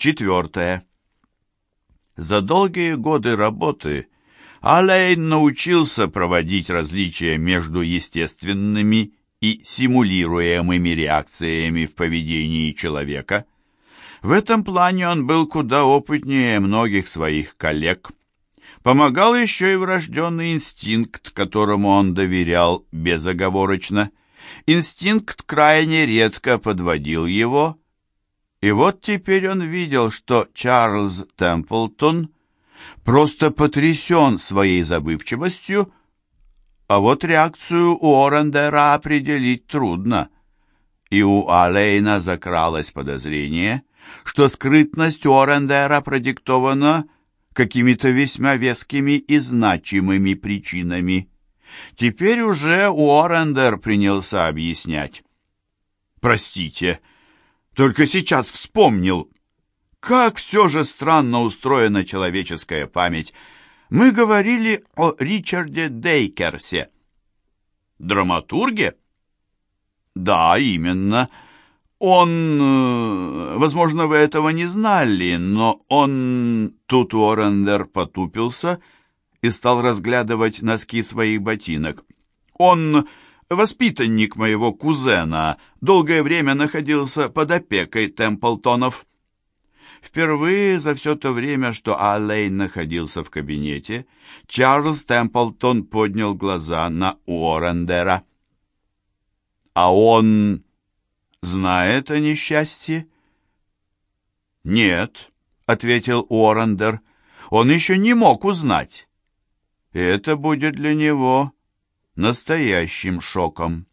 Четвертое. За долгие годы работы Алейн научился проводить различия между естественными и симулируемыми реакциями в поведении человека. В этом плане он был куда опытнее многих своих коллег. Помогал еще и врожденный инстинкт, которому он доверял безоговорочно. Инстинкт крайне редко подводил его, и вот теперь он видел, что Чарльз Темплтон просто потрясен своей забывчивостью, а вот реакцию у Орендера определить трудно. И у Алейна закралось подозрение, что скрытность Орендера продиктована какими-то весьма вескими и значимыми причинами. Теперь уже Уоррендер принялся объяснять. «Простите, только сейчас вспомнил. Как все же странно устроена человеческая память. Мы говорили о Ричарде Дейкерсе». «Драматурге?» «Да, именно. Он... Э, возможно, вы этого не знали, но он...» Тут Уоррендер потупился и стал разглядывать носки своих ботинок. «Он воспитанник моего кузена, долгое время находился под опекой Темплтонов». Впервые за все то время, что Аллейн находился в кабинете, Чарльз Темплтон поднял глаза на Уоррендера. «А он знает о несчастье?» «Нет», — ответил Уоррендер, — «он еще не мог узнать. Это будет для него настоящим шоком.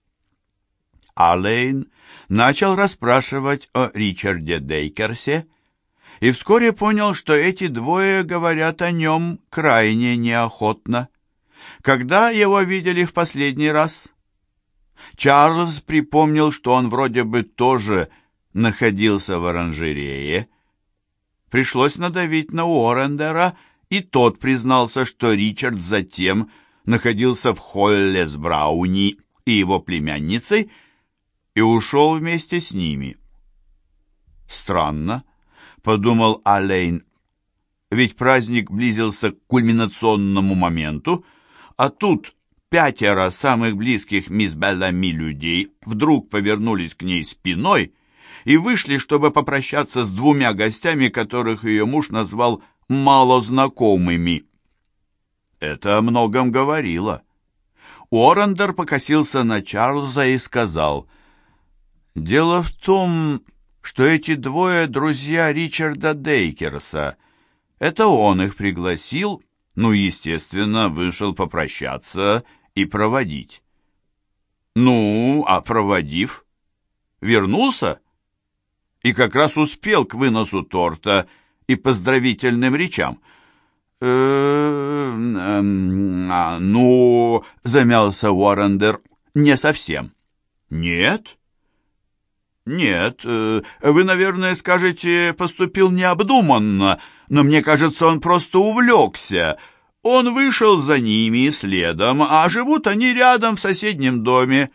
Алейн начал расспрашивать о Ричарде Дейкерсе и вскоре понял, что эти двое говорят о нем крайне неохотно. Когда его видели в последний раз? Чарльз припомнил, что он вроде бы тоже находился в оранжерее. Пришлось надавить на Уоррендера, и тот признался, что Ричард затем находился в холле с Брауни и его племянницей и ушел вместе с ними. «Странно», — подумал Алейн, — «ведь праздник близился к кульминационному моменту, а тут пятеро самых близких мисс Беллами людей вдруг повернулись к ней спиной и вышли, чтобы попрощаться с двумя гостями, которых ее муж назвал малознакомыми. Это о многом говорило. Уоррендер покосился на Чарльза и сказал, «Дело в том, что эти двое друзья Ричарда Дейкерса. Это он их пригласил, ну, естественно, вышел попрощаться и проводить». «Ну, а проводив, вернулся?» и как раз успел к выносу торта и поздравительным речам. «Э -э ну замялся Уоррендер, — «не совсем». «Нет?» «Нет, э, вы, наверное, скажете, поступил необдуманно, но мне кажется, он просто увлекся. Он вышел за ними следом, а живут они рядом в соседнем доме».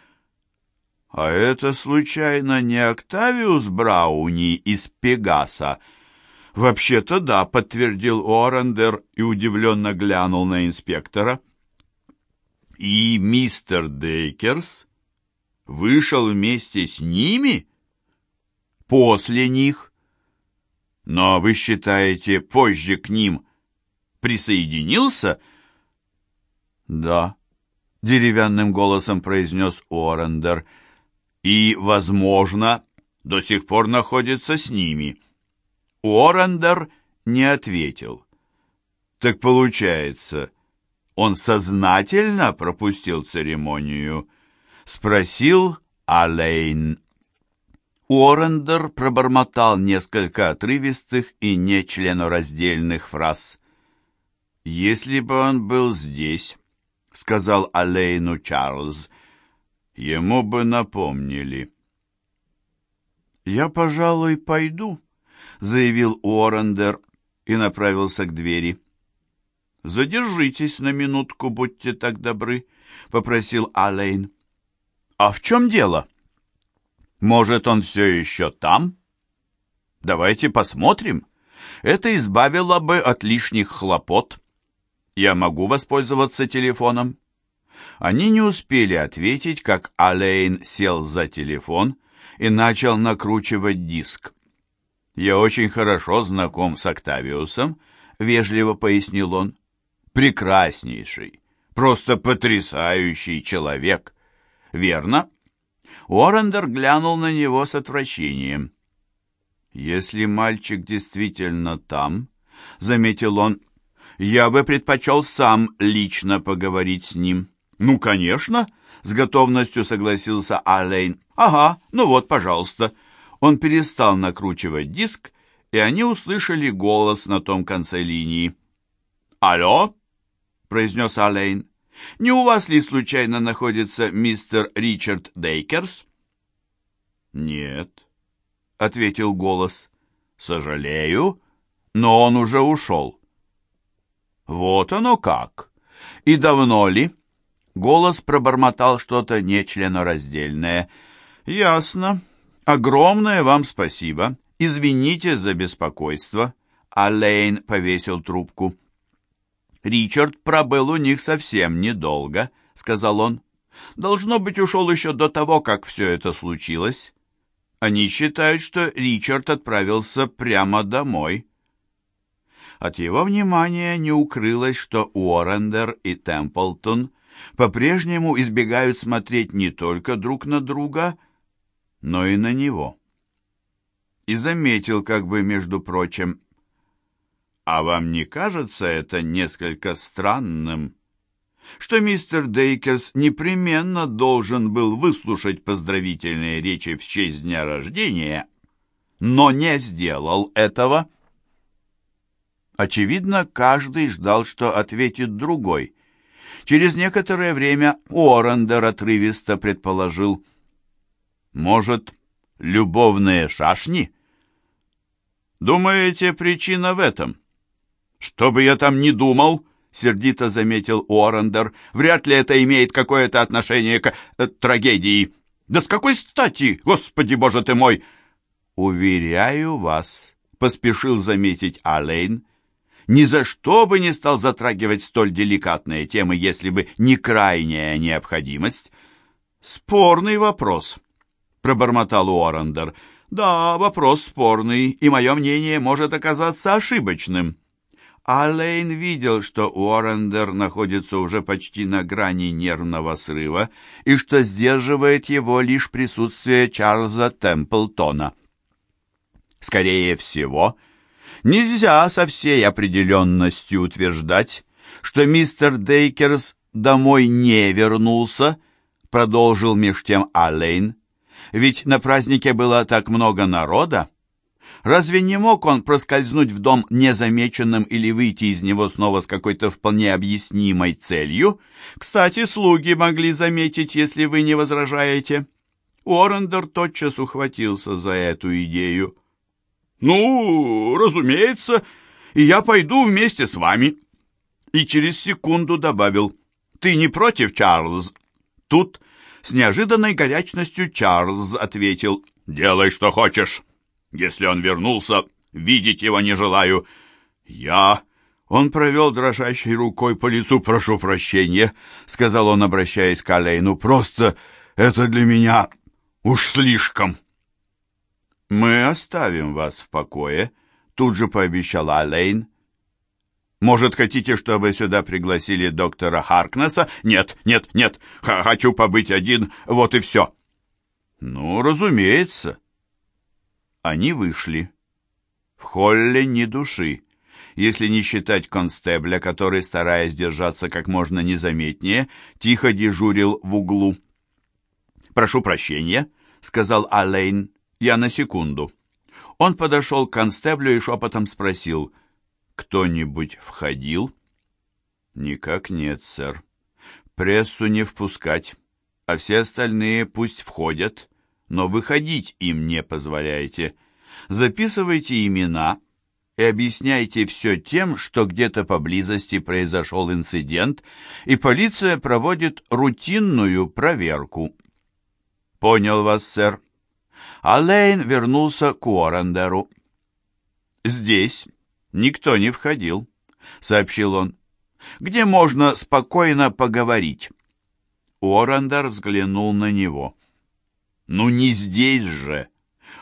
«А это, случайно, не Октавиус Брауни из Пегаса?» «Вообще-то да», — подтвердил Уоррендер и удивленно глянул на инспектора. «И мистер Дейкерс вышел вместе с ними?» «После них?» «Но вы считаете, позже к ним присоединился?» «Да», — деревянным голосом произнес Уоррендер, — «и, возможно, до сих пор находится с ними». Уоррендер не ответил. Так получается, он сознательно пропустил церемонию? Спросил Алейн. Уоррендер пробормотал несколько отрывистых и нечленораздельных фраз. «Если бы он был здесь», — сказал Алейну Чарльз, — «ему бы напомнили». «Я, пожалуй, пойду», заявил Уоррендер и направился к двери. «Задержитесь на минутку, будьте так добры», — попросил Алейн. «А в чем дело? Может, он все еще там?» Давайте посмотрим. Это избавило бы от лишних хлопот. Я могу воспользоваться телефоном?» Они не успели ответить, как Алейн сел за телефон и начал накручивать диск. «Я очень хорошо знаком с Октавиусом», — вежливо пояснил он. «Прекраснейший, просто потрясающий человек». «Верно?» Уоррендер глянул на него с отвращением. «Если мальчик действительно там», — заметил он, — «я бы предпочел сам лично поговорить с ним». «Ну, конечно», — с готовностью согласился Алейн. «Ага, ну вот, пожалуйста». Он перестал накручивать диск, и они услышали голос на том конце линии. «Алло?» — произнес Алейн. «Не у вас ли случайно находится мистер Ричард Дейкерс?» «Нет», — ответил голос. «Сожалею, но он уже ушел». «Вот оно как! И давно ли?» Голос пробормотал что-то нечленораздельное. «Ясно. Огромное вам спасибо. Извините за беспокойство». Алейн повесил трубку. «Ричард пробыл у них совсем недолго», — сказал он. «Должно быть, ушел еще до того, как все это случилось. Они считают, что Ричард отправился прямо домой». От его внимания не укрылось, что Уоррендер и Темплтон — по-прежнему избегают смотреть не только друг на друга, но и на него. И заметил, как бы, между прочим, «А вам не кажется это несколько странным?» что мистер Дейкерс непременно должен был выслушать поздравительные речи в честь дня рождения, но не сделал этого. Очевидно, каждый ждал, что ответит другой. Через некоторое время Уоррендер отрывисто предположил. «Может, любовные шашни?» «Думаете, причина в этом?» «Что бы я там ни думал», — сердито заметил Уоррендер, «вряд ли это имеет какое-то отношение к э, трагедии. Да с какой стати, господи боже ты мой!» «Уверяю вас», — поспешил заметить Алейн, ни за что бы не стал затрагивать столь деликатные темы, если бы не крайняя необходимость. «Спорный вопрос», — пробормотал Уоррендер. «Да, вопрос спорный, и мое мнение может оказаться ошибочным». Аллейн видел, что Уоррендер находится уже почти на грани нервного срыва и что сдерживает его лишь присутствие Чарльза Темплтона. Скорее всего, — Нельзя со всей определенностью утверждать, что мистер Дейкерс домой не вернулся, продолжил меж тем Аллейн. Ведь на празднике было так много народа. Разве не мог он проскользнуть в дом незамеченным или выйти из него снова с какой-то вполне объяснимой целью? Кстати, слуги могли заметить, если вы не возражаете. Уоррендер тотчас ухватился за эту идею. «Ну, разумеется, и я пойду вместе с вами». И через секунду добавил, «Ты не против, Чарльз?» Тут с неожиданной горячностью Чарльз ответил, «Делай, что хочешь. Если он вернулся, видеть его не желаю». «Я...» Он провел дрожащей рукой по лицу, «Прошу прощения», — сказал он, обращаясь к Алейну, «просто это для меня уж слишком». «Мы оставим вас в покое», — тут же пообещала Алейн. «Может, хотите, чтобы сюда пригласили доктора Харкнесса?» «Нет, нет, нет, Х хочу побыть один, вот и все». «Ну, разумеется». Они вышли. В холле ни души, если не считать констебля, который, стараясь держаться как можно незаметнее, тихо дежурил в углу. «Прошу прощения», — сказал Алейн. Я на секунду». Он подошел к констеблю и шепотом спросил, «Кто-нибудь входил?» «Никак нет, сэр. Прессу не впускать, а все остальные пусть входят, но выходить им не позволяйте. Записывайте имена» и объясняйте все тем, что где-то поблизости произошел инцидент, и полиция проводит рутинную проверку. «Понял вас, сэр», Алейн вернулся к Уоррендеру. «Здесь никто не входил», — сообщил он. «Где можно спокойно поговорить?» Уоррендер взглянул на него. «Ну не здесь же!»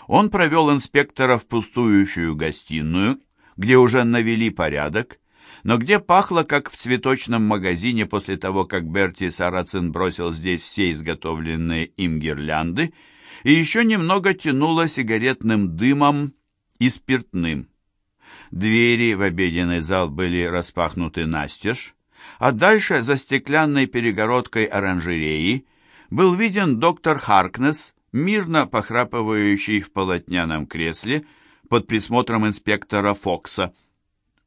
Он провел инспектора в пустующую гостиную, где уже навели порядок, но где пахло, как в цветочном магазине после того, как Берти Сарацин бросил здесь все изготовленные им гирлянды, и еще немного тянуло сигаретным дымом и спиртным. Двери в обеденный зал были распахнуты настежь, а дальше за стеклянной перегородкой оранжереи был виден доктор Харкнес, мирно похрапывающий в полотняном кресле под присмотром инспектора Фокса.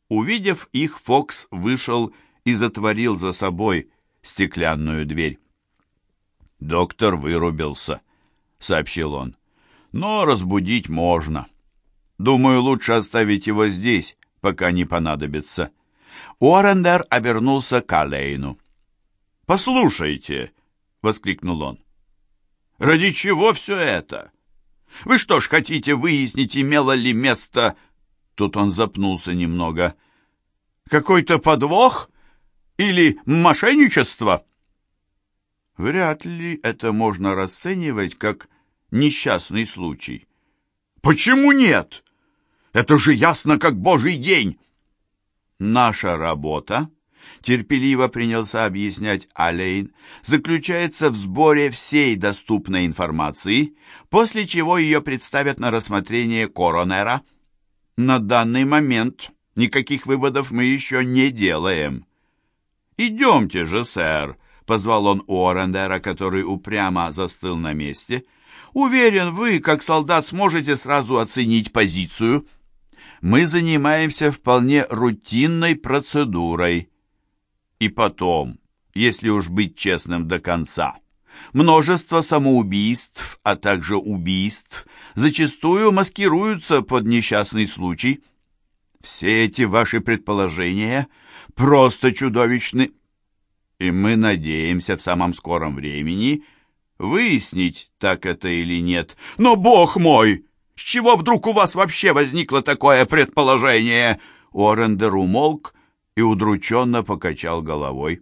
Увидев их, Фокс вышел и затворил за собой стеклянную дверь. «Доктор вырубился», — сообщил он. «Но разбудить можно. Думаю, лучше оставить его здесь, пока не понадобится». Уоррендер обернулся к Алейну. «Послушайте», — воскликнул он, Ради чего все это? Вы что ж хотите выяснить, имело ли место...» Тут он запнулся немного. «Какой-то подвох? Или мошенничество?» Вряд ли это можно расценивать как несчастный случай. «Почему нет? Это же ясно, как божий день!» «Наша работа терпеливо принялся объяснять Алейн, заключается в сборе всей доступной информации, после чего ее представят на рассмотрение коронера. На данный момент никаких выводов мы еще не делаем. «Идемте же, сэр», — позвал он Уоррендера, который упрямо застыл на месте. «Уверен, вы, как солдат, сможете сразу оценить позицию». «Мы занимаемся вполне рутинной процедурой», и потом, если уж быть честным до конца, множество самоубийств, а также убийств зачастую маскируются под несчастный случай. Все эти ваши предположения просто чудовищны. И мы надеемся в самом скором времени выяснить, так это или нет. Но, бог мой, с чего вдруг у вас вообще возникло такое предположение? Уоррендер умолк, и удрученно покачал головой.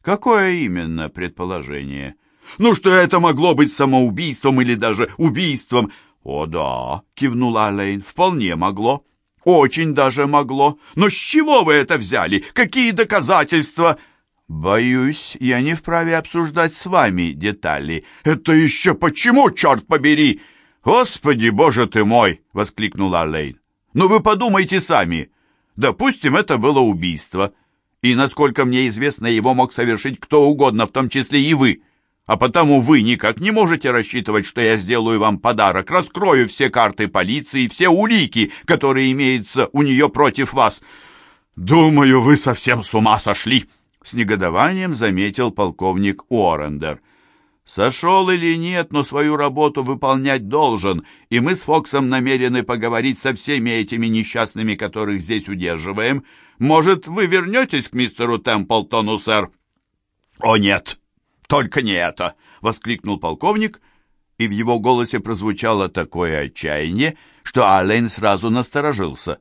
«Какое именно предположение?» «Ну, что это могло быть самоубийством или даже убийством?» «О, да», — кивнула Лейн, — «вполне могло. Очень даже могло. Но с чего вы это взяли? Какие доказательства?» «Боюсь, я не вправе обсуждать с вами детали». «Это еще почему, черт побери?» «Господи, боже ты мой!» — воскликнула Лейн. «Ну вы подумайте сами. Допустим, это было убийство. И, насколько мне известно, его мог совершить кто угодно, в том числе и вы. А потому вы никак не можете рассчитывать, что я сделаю вам подарок, раскрою все карты полиции, все улики, которые имеются у нее против вас. Думаю, вы совсем с ума сошли, — с негодованием заметил полковник Уоррендер. Сошел или нет, но свою работу выполнять должен, и мы с Фоксом намерены поговорить со всеми этими несчастными, которых здесь удерживаем. Может, вы вернетесь к мистеру Темплтону, сэр?» «О, нет! Только не это!» — воскликнул полковник, и в его голосе прозвучало такое отчаяние, что Аллен сразу насторожился.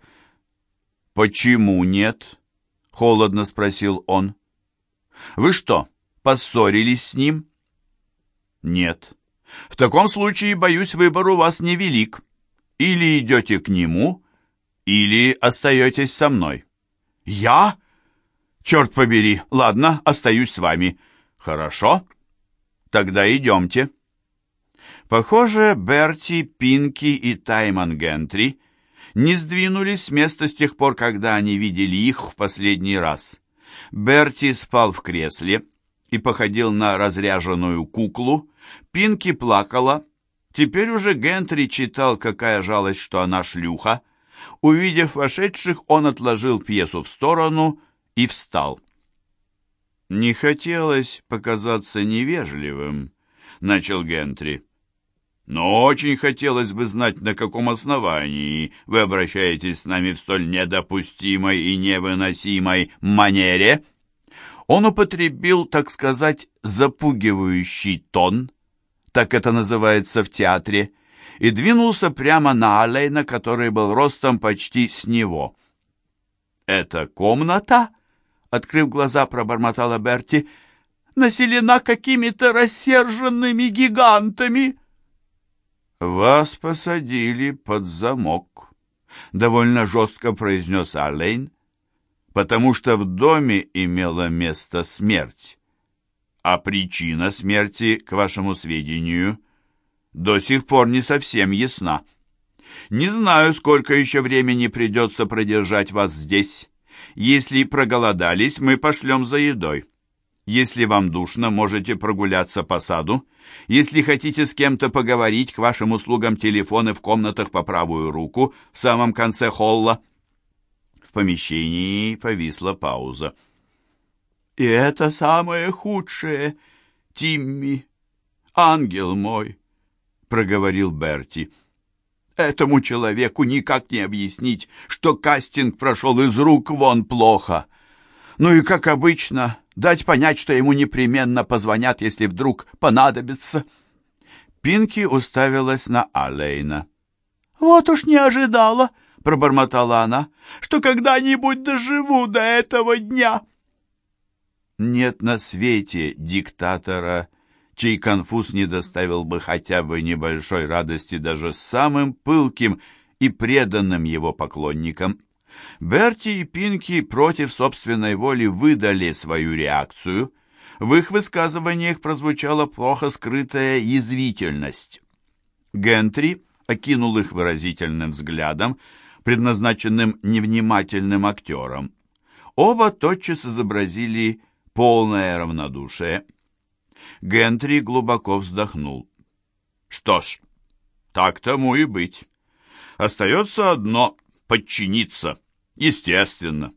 «Почему нет?» — холодно спросил он. «Вы что, поссорились с ним?» Нет. В таком случае, боюсь, выбор у вас невелик. Или идете к нему, или остаетесь со мной. Я? Черт побери. Ладно, остаюсь с вами. Хорошо. Тогда идемте. Похоже, Берти, Пинки и Таймон Гентри не сдвинулись с места с тех пор, когда они видели их в последний раз. Берти спал в кресле и походил на разряженную куклу, Пинки плакала. Теперь уже Гентри читал, какая жалость, что она шлюха. Увидев вошедших, он отложил пьесу в сторону и встал. «Не хотелось показаться невежливым», — начал Гентри. «Но очень хотелось бы знать, на каком основании вы обращаетесь с нами в столь недопустимой и невыносимой манере». Он употребил, так сказать, запугивающий тон, так это называется в театре, и двинулся прямо на Алейна, который был ростом почти с него. «Это комната?» — открыв глаза, пробормотала Берти. «Населена какими-то рассерженными гигантами». «Вас посадили под замок», — довольно жестко произнес Алейн, «потому что в доме имела место смерть. А причина смерти, к вашему сведению, до сих пор не совсем ясна. Не знаю, сколько еще времени придется продержать вас здесь. Если проголодались, мы пошлем за едой. Если вам душно, можете прогуляться по саду. Если хотите с кем-то поговорить, к вашим услугам телефоны в комнатах по правую руку, в самом конце холла. В помещении повисла пауза. «И это самое худшее, Тимми, ангел мой», — проговорил Берти. «Этому человеку никак не объяснить, что кастинг прошел из рук вон плохо. Ну и, как обычно, дать понять, что ему непременно позвонят, если вдруг понадобится». Пинки уставилась на Алейна. «Вот уж не ожидала», — пробормотала она, — «что когда-нибудь доживу до этого дня». Нет на свете диктатора, чей конфуз не доставил бы хотя бы небольшой радости даже самым пылким и преданным его поклонникам. Берти и Пинки против собственной воли выдали свою реакцию. В их высказываниях прозвучала плохо скрытая язвительность. Гентри окинул их выразительным взглядом, предназначенным невнимательным актерам. Оба тотчас изобразили полное равнодушие. Гентри глубоко вздохнул. Что ж, так тому и быть. Остается одно — подчиниться. Естественно.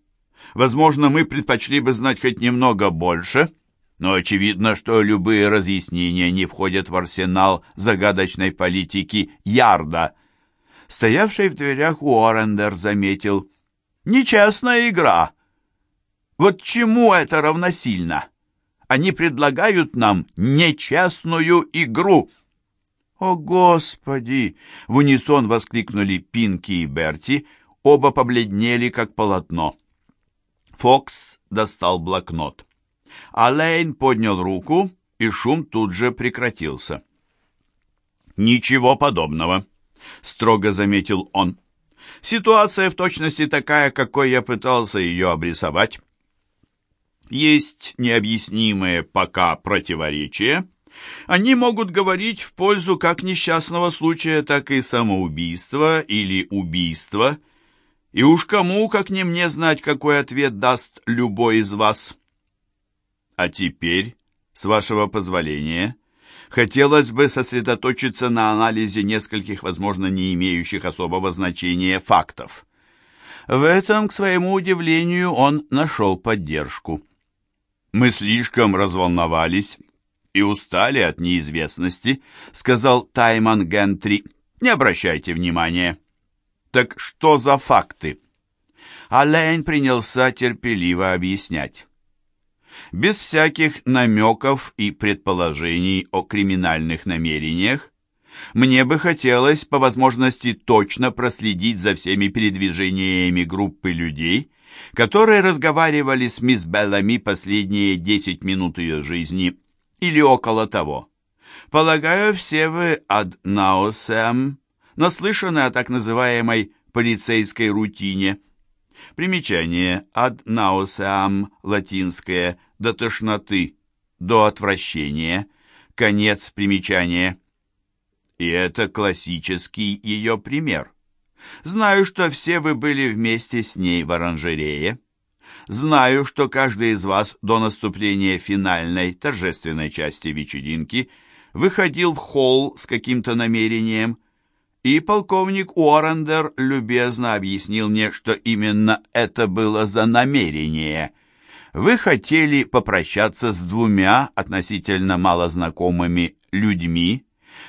Возможно, мы предпочли бы знать хоть немного больше, но очевидно, что любые разъяснения не входят в арсенал загадочной политики Ярда. Стоявший в дверях Уоррендер заметил. «Нечестная игра!» Вот чему это равносильно? Они предлагают нам нечестную игру. «О, Господи!» — в унисон воскликнули Пинки и Берти, оба побледнели, как полотно. Фокс достал блокнот. Алейн поднял руку, и шум тут же прекратился. «Ничего подобного», — строго заметил он. «Ситуация в точности такая, какой я пытался ее обрисовать. Есть необъяснимые пока противоречия. Они могут говорить в пользу как несчастного случая, так и самоубийства или убийства. И уж кому, как не мне, знать, какой ответ даст любой из вас. А теперь, с вашего позволения, хотелось бы сосредоточиться на анализе нескольких, возможно, не имеющих особого значения фактов. В этом, к своему удивлению, он нашел поддержку. «Мы слишком разволновались и устали от неизвестности», — сказал Тайман Гентри. «Не обращайте внимания». «Так что за факты?» Алейн принялся терпеливо объяснять. Без всяких намеков и предположений о криминальных намерениях, мне бы хотелось по возможности точно проследить за всеми передвижениями группы людей, которые разговаривали с мисс Беллами последние десять минут ее жизни или около того. Полагаю, все вы ad nausem наслышаны о так называемой полицейской рутине. Примечание ad nauseam латинское до тошноты, до отвращения, конец примечания. И это классический ее пример. Знаю, что все вы были вместе с ней в оранжерее. Знаю, что каждый из вас до наступления финальной торжественной части вечеринки выходил в холл с каким-то намерением, и полковник Уоррендер любезно объяснил мне, что именно это было за намерение. Вы хотели попрощаться с двумя относительно малознакомыми людьми,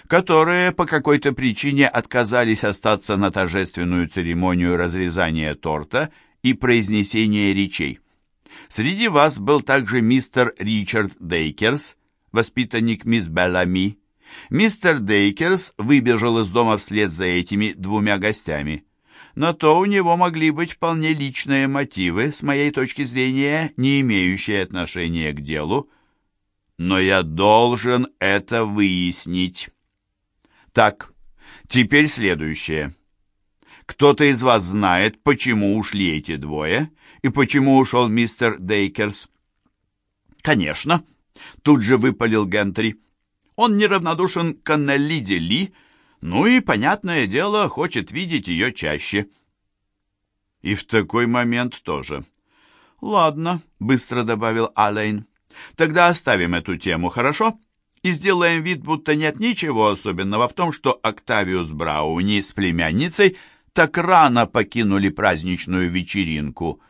которые по какой-то причине отказались остаться на торжественную церемонию разрезания торта и произнесения речей. Среди вас был также мистер Ричард Дейкерс, воспитанник мисс Беллами, Мистер Дейкерс выбежал из дома вслед за этими двумя гостями. Но то у него могли быть вполне личные мотивы, с моей точки зрения, не имеющие отношения к делу. Но я должен это выяснить. Так, теперь следующее. Кто-то из вас знает, почему ушли эти двое и почему ушел мистер Дейкерс? Конечно, тут же выпалил Гентри. Он неравнодушен к Аннелиде Ли, ну и, понятное дело, хочет видеть ее чаще. И в такой момент тоже. «Ладно», — быстро добавил Алейн. «Тогда оставим эту тему, хорошо? И сделаем вид, будто нет ничего особенного в том, что Октавиус Брауни с племянницей так рано покинули праздничную вечеринку.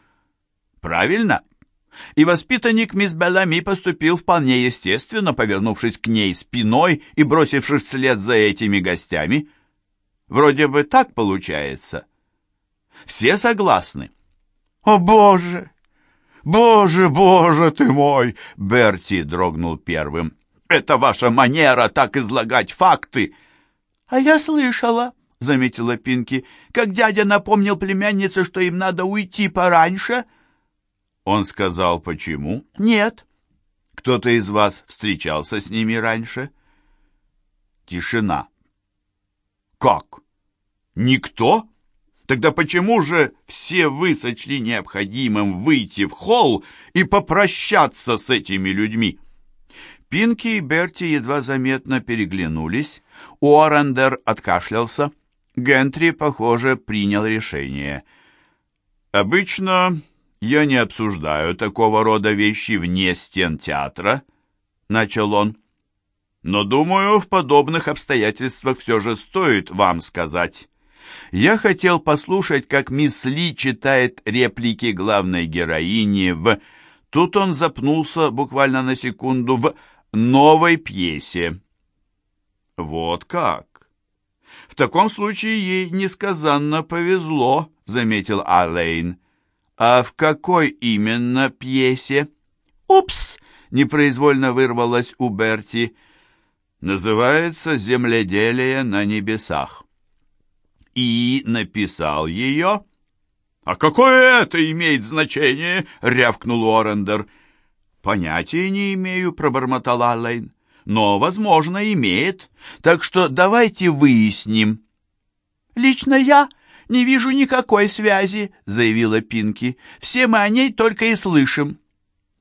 Правильно?» И воспитанник мисс Беллами поступил вполне естественно, повернувшись к ней спиной и бросившись вслед за этими гостями. Вроде бы так получается. Все согласны. «О, Боже! Боже, Боже ты мой!» Берти дрогнул первым. «Это ваша манера так излагать факты!» «А я слышала», — заметила Пинки, «как дядя напомнил племяннице, что им надо уйти пораньше». Он сказал, почему? Нет. Кто-то из вас встречался с ними раньше? Тишина. Как? Никто? Тогда почему же все вы сочли необходимым выйти в холл и попрощаться с этими людьми? Пинки и Берти едва заметно переглянулись. Уоррендер откашлялся. Гентри, похоже, принял решение. «Обычно «Я не обсуждаю такого рода вещи вне стен театра», — начал он. «Но, думаю, в подобных обстоятельствах все же стоит вам сказать. Я хотел послушать, как мисс Ли читает реплики главной героини в... Тут он запнулся буквально на секунду в новой пьесе. Вот как. В таком случае ей несказанно повезло, заметил Алейн. «А в какой именно пьесе?» «Упс!» — непроизвольно вырвалось у Берти. «Называется «Земледелие на небесах». «И написал ее?» «А какое это имеет значение?» — рявкнул Уоррендер. «Понятия не имею», — пробормотал Аллейн. «Но, возможно, имеет. Так что давайте выясним». «Лично я «Не вижу никакой связи», — заявила Пинки. «Все мы о ней только и слышим».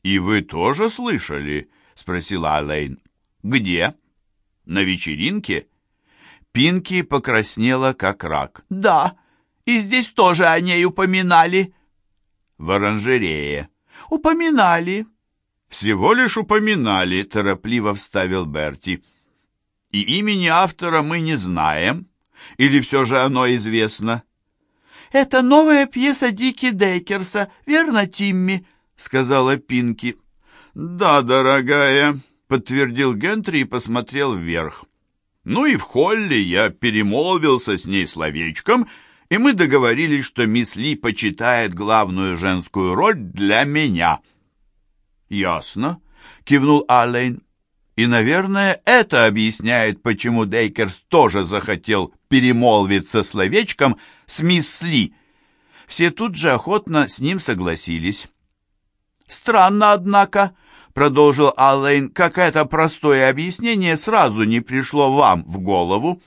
«И вы тоже слышали?» — спросила Алейн. «Где?» «На вечеринке?» Пинки покраснела, как рак. «Да, и здесь тоже о ней упоминали». «В оранжерее». «Упоминали». «Всего лишь упоминали», — торопливо вставил Берти. «И имени автора мы не знаем. Или все же оно известно?» «Это новая пьеса Дики Дейкерса, верно, Тимми?» — сказала Пинки. «Да, дорогая», — подтвердил Гентри и посмотрел вверх. «Ну и в холле я перемолвился с ней словечком, и мы договорились, что мисс Ли почитает главную женскую роль для меня». «Ясно», — кивнул Аллен. «И, наверное, это объясняет, почему Дейкерс тоже захотел перемолвиться словечком с мисс Ли. Все тут же охотно с ним согласились. «Странно, однако», — продолжил Аллейн, — «как это простое объяснение сразу не пришло вам в голову».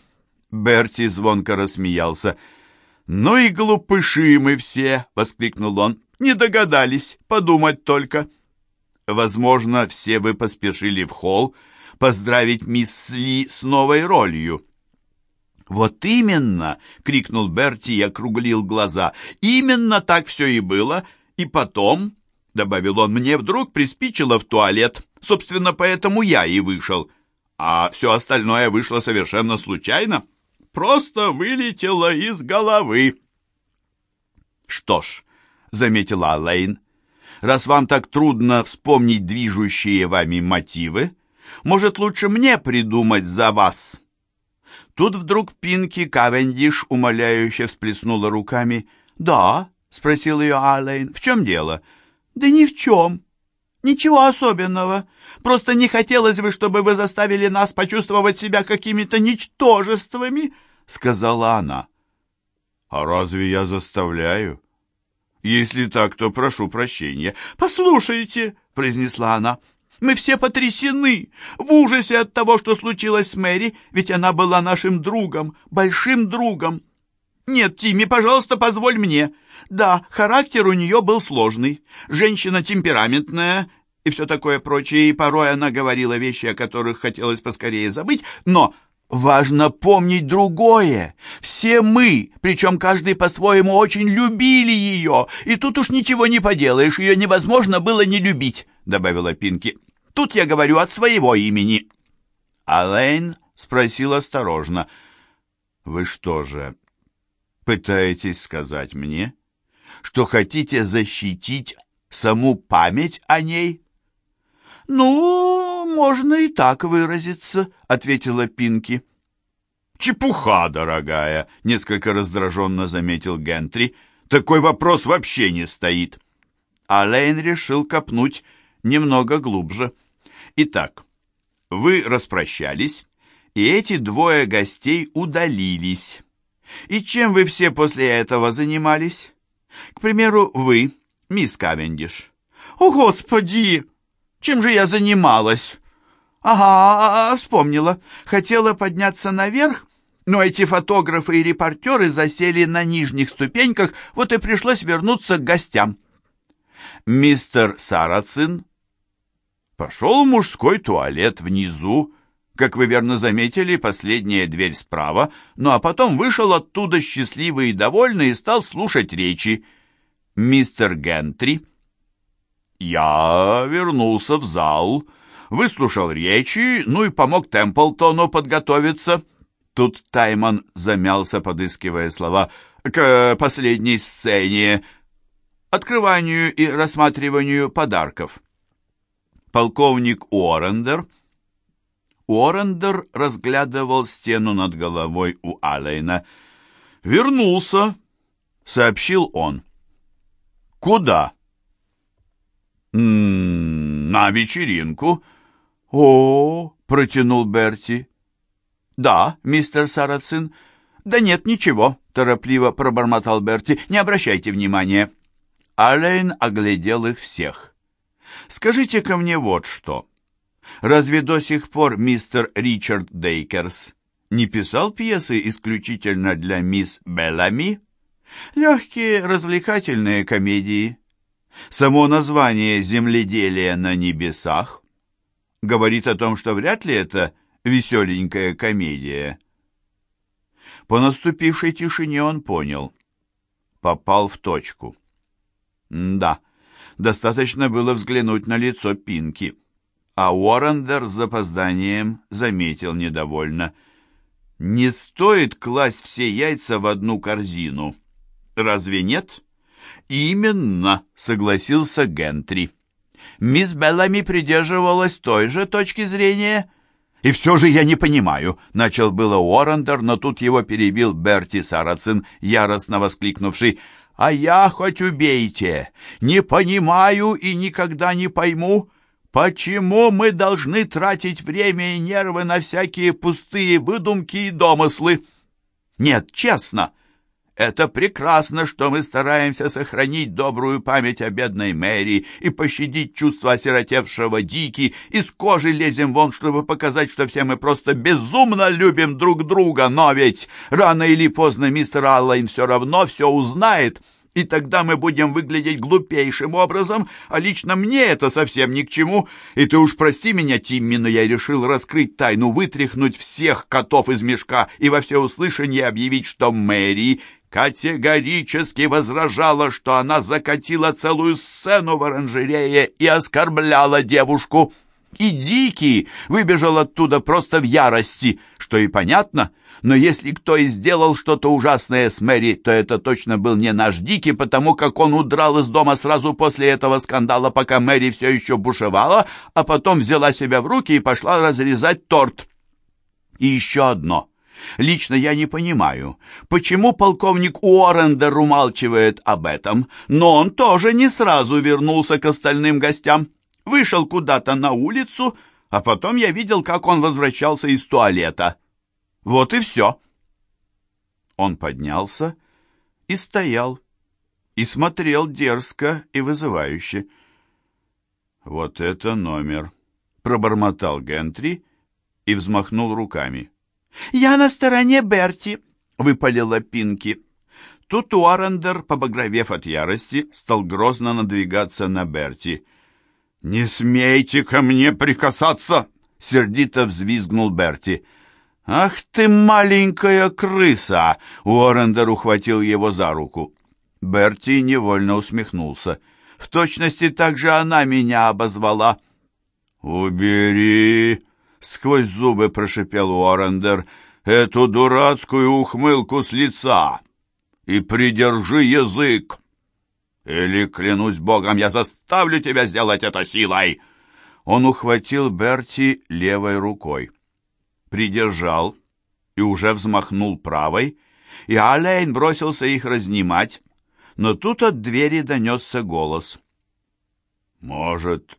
Берти звонко рассмеялся. «Ну и глупыши мы все!» — воскликнул он. «Не догадались, подумать только!» «Возможно, все вы поспешили в холл поздравить мисс Ли с новой ролью». «Вот именно!» — крикнул Берти и округлил глаза. «Именно так все и было. И потом...» — добавил он, — «мне вдруг приспичило в туалет. Собственно, поэтому я и вышел. А все остальное вышло совершенно случайно. Просто вылетело из головы». «Что ж», — заметила Лейн, — «раз вам так трудно вспомнить движущие вами мотивы, может, лучше мне придумать за вас?» Тут вдруг Пинки Кавендиш умоляюще всплеснула руками. «Да?» — спросил ее Аллейн. «В чем дело?» «Да ни в чем. Ничего особенного. Просто не хотелось бы, чтобы вы заставили нас почувствовать себя какими-то ничтожествами, сказала она. А разве я заставляю? Если так, то прошу прощения. Послушайте, произнесла она. Мы все потрясены, в ужасе от того, что случилось с Мэри, ведь она была нашим другом, большим другом. Нет, Тимми, пожалуйста, позволь мне. Да, характер у нее был сложный. Женщина темпераментная и все такое прочее, и порой она говорила вещи, о которых хотелось поскорее забыть, но важно помнить другое. Все мы, причем каждый по-своему, очень любили ее, и тут уж ничего не поделаешь, ее невозможно было не любить, добавила Пинки. Тут я говорю от своего имени. Алэйн спросил осторожно. «Вы что же, пытаетесь сказать мне, что хотите защитить саму память о ней?» «Ну, можно и так выразиться», — ответила Пинки. «Чепуха, дорогая», — несколько раздраженно заметил Гентри. «Такой вопрос вообще не стоит». А решил копнуть немного глубже. «Итак, вы распрощались, и эти двое гостей удалились. И чем вы все после этого занимались? К примеру, вы, мисс Кавендиш. «О, Господи! Чем же я занималась?» «Ага, вспомнила. Хотела подняться наверх, но эти фотографы и репортеры засели на нижних ступеньках, вот и пришлось вернуться к гостям». Мистер Сарацин пошел в мужской туалет внизу, как вы верно заметили, последняя дверь справа, ну а потом вышел оттуда счастливый и довольный и стал слушать речи. Мистер Гентри. Я вернулся в зал, выслушал речи, ну и помог Темплтону подготовиться. Тут Таймон замялся, подыскивая слова к последней сцене, открыванию и рассматриванию подарков. Полковник Уоррендер Уоррендер разглядывал стену над головой у Алейна. «Вернулся», — сообщил он. «Куда?» М -м, «На вечеринку». «О, — протянул Берти. «Да, мистер Сарацин». «Да нет, ничего», — торопливо пробормотал Берти. «Не обращайте внимания». Алейн оглядел их всех. «Скажите-ка мне вот что. Разве до сих пор мистер Ричард Дейкерс не писал пьесы исключительно для мисс Беллами? Легкие развлекательные комедии. Само название «Земледелие на небесах» говорит о том, что вряд ли это веселенькая комедия. По наступившей тишине он понял. Попал в точку. Да, достаточно было взглянуть на лицо Пинки а Уоррендер с запозданием заметил недовольно. «Не стоит класть все яйца в одну корзину. Разве нет?» «Именно», — согласился Гентри. Мисс Беллами придерживалась той же точки зрения. «И все же я не понимаю», — начал было Уоррендер, но тут его перебил Берти Сарацин, яростно воскликнувший, «А я хоть убейте! Не понимаю и никогда не пойму, Почему мы должны тратить время и нервы на всякие пустые выдумки и домыслы? Нет, честно, это прекрасно, что мы стараемся сохранить добрую память о бедной Мэри и пощадить чувства осиротевшего Дики, из кожи лезем вон, чтобы показать, что все мы просто безумно любим друг друга, но ведь рано или поздно мистер Аллайн все равно все узнает — и тогда мы будем выглядеть глупейшим образом, а лично мне это совсем ни к чему. И ты уж прости меня, Тимми, но я решил раскрыть тайну, вытряхнуть всех котов из мешка и во всеуслышание объявить, что Мэри категорически возражала, что она закатила целую сцену в оранжерее и оскорбляла девушку. И Дикий выбежал оттуда просто в ярости, что и понятно. Но если кто и сделал что-то ужасное с Мэри, то это точно был не наш Дикий, потому как он удрал из дома сразу после этого скандала, пока Мэри все еще бушевала, а потом взяла себя в руки и пошла разрезать торт. И еще одно. Лично я не понимаю, почему полковник Уоррендер умалчивает об этом, но он тоже не сразу вернулся к остальным гостям. вышел куда-то на улицу, а потом я видел, как он возвращался из туалета. Вот и все. Он поднялся и стоял, и смотрел дерзко и вызывающе. «Вот это номер!» — пробормотал Гентри и взмахнул руками. «Я на стороне Берти!» — выпалила Пинки. Тут Уаррендер, побагровев от ярости, стал грозно надвигаться на Берти. «Не смейте ко мне прикасаться!» — сердито взвизгнул Берти. «Ах ты, маленькая крыса!» — Уоррендер ухватил его за руку. Берти невольно усмехнулся. «В точности так же она меня обозвала». «Убери!» — сквозь зубы прошипел Уоррендер. «Эту дурацкую ухмылку с лица! И придержи язык! Или, клянусь богом, я заставлю тебя сделать это силой!» Он ухватил Берти левой рукой, придержал и уже взмахнул правой, и Алейн бросился их разнимать, но тут от двери донесся голос. «Может,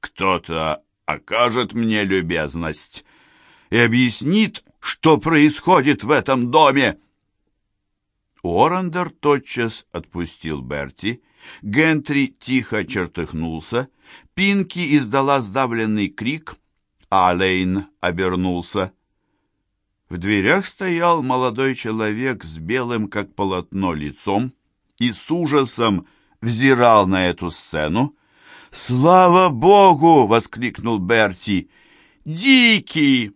кто-то окажет мне любезность и объяснит, что происходит в этом доме?» Орандер тотчас отпустил Берти, Гентри тихо чертыхнулся, Пинки издала сдавленный крик, а Алейн обернулся. В дверях стоял молодой человек с белым, как полотно, лицом, и с ужасом взирал на эту сцену. «Слава Богу!» — воскликнул Берти. «Дикий!»